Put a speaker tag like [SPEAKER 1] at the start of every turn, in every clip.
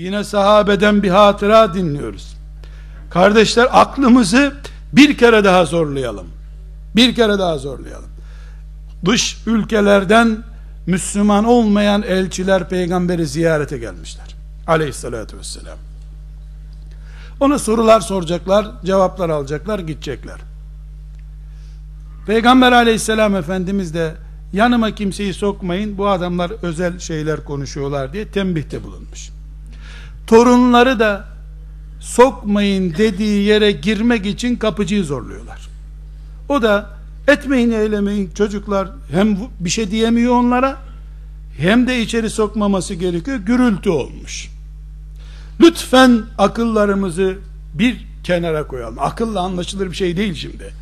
[SPEAKER 1] Yine sahabeden bir hatıra dinliyoruz. Kardeşler aklımızı bir kere daha zorlayalım. Bir kere daha zorlayalım. Dış ülkelerden Müslüman olmayan elçiler peygamberi ziyarete gelmişler. Aleyhissalatü vesselam. Ona sorular soracaklar, cevaplar alacaklar, gidecekler. Peygamber aleyhisselam efendimiz de yanıma kimseyi sokmayın bu adamlar özel şeyler konuşuyorlar diye tembihte bulunmuş. Torunları da sokmayın dediği yere girmek için kapıcıyı zorluyorlar. O da etmeyin eylemeyin çocuklar hem bir şey diyemiyor onlara hem de içeri sokmaması gerekiyor gürültü olmuş. Lütfen akıllarımızı bir kenara koyalım. Akılla anlaşılır bir şey değil şimdi.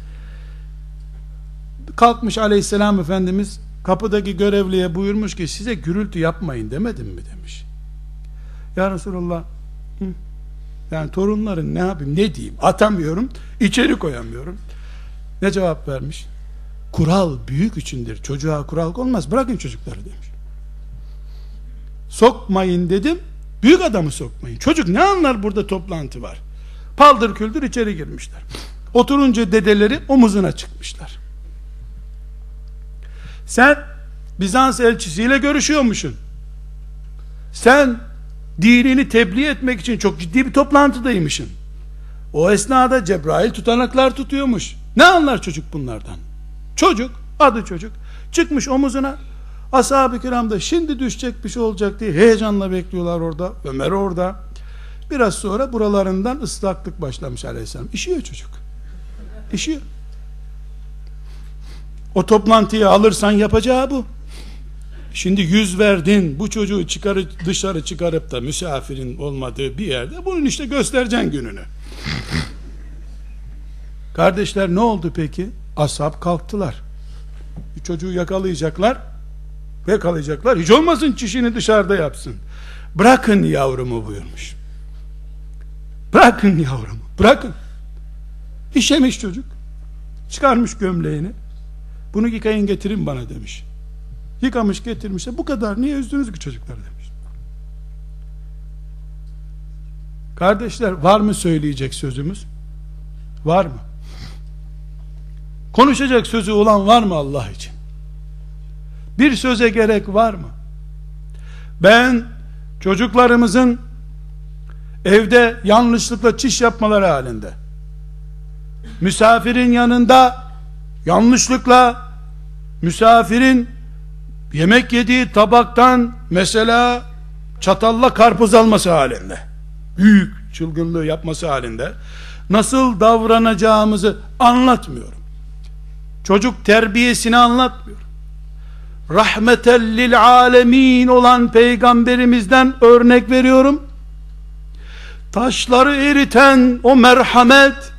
[SPEAKER 1] Kalkmış aleyhisselam efendimiz kapıdaki görevliye buyurmuş ki size gürültü yapmayın demedim mi demiş. Ya Resulallah yani torunların ne yapayım ne diyeyim atamıyorum içeri koyamıyorum. Ne cevap vermiş? Kural büyük içindir. Çocuğa kural olmaz. Bırakın çocukları demiş. Sokmayın dedim. Büyük adamı sokmayın. Çocuk ne anlar burada toplantı var. Paldır küldür içeri girmişler. Oturunca dedeleri omuzuna çıkmışlar. Sen Bizans elçisiyle görüşüyormuşsun. Sen dinini tebliğ etmek için çok ciddi bir toplantıdaymışsın. O esnada Cebrail tutanaklar tutuyormuş. Ne anlar çocuk bunlardan? Çocuk, adı çocuk. Çıkmış omuzuna. Ashab-ı kiram da şimdi düşecek bir şey olacak diye heyecanla bekliyorlar orada. Ömer orada. Biraz sonra buralarından ıslaklık başlamış aleyhisselam. İşiyor çocuk. İşiyor. O toplantıyı alırsan yapacağı bu. Şimdi yüz verdin bu çocuğu çıkarı, dışarı çıkarıp da misafirin olmadığı bir yerde bunun işte göstereceksin gününü. Kardeşler ne oldu peki? Ashab kalktılar. Bir çocuğu yakalayacaklar. Yakalayacaklar. Hiç olmasın çişini dışarıda yapsın. Bırakın yavrumu buyurmuş. Bırakın yavrumu. Bırakın. İşemiş çocuk. Çıkarmış gömleğini. Bunu yıkayın getirin bana demiş. Yıkamış getirmiş. Bu kadar niye üzdünüz ki çocuklar demiş. Kardeşler var mı söyleyecek sözümüz? Var mı? Konuşacak sözü olan var mı Allah için? Bir söze gerek var mı? Ben çocuklarımızın evde yanlışlıkla çiş yapmaları halinde misafirin yanında yanlışlıkla misafirin yemek yediği tabaktan mesela çatalla karpuz alması halinde büyük çılgınlığı yapması halinde nasıl davranacağımızı anlatmıyorum. Çocuk terbiyesini anlatmıyorum. Rahmeten lil alemin olan peygamberimizden örnek veriyorum. Taşları eriten o merhamet,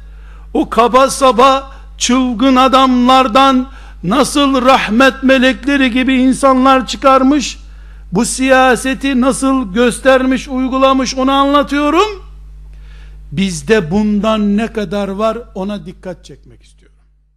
[SPEAKER 1] o kaba saba çılgın adamlardan nasıl rahmet melekleri gibi insanlar çıkarmış, bu siyaseti nasıl göstermiş, uygulamış onu anlatıyorum. Bizde bundan ne kadar var ona dikkat çekmek istiyorum.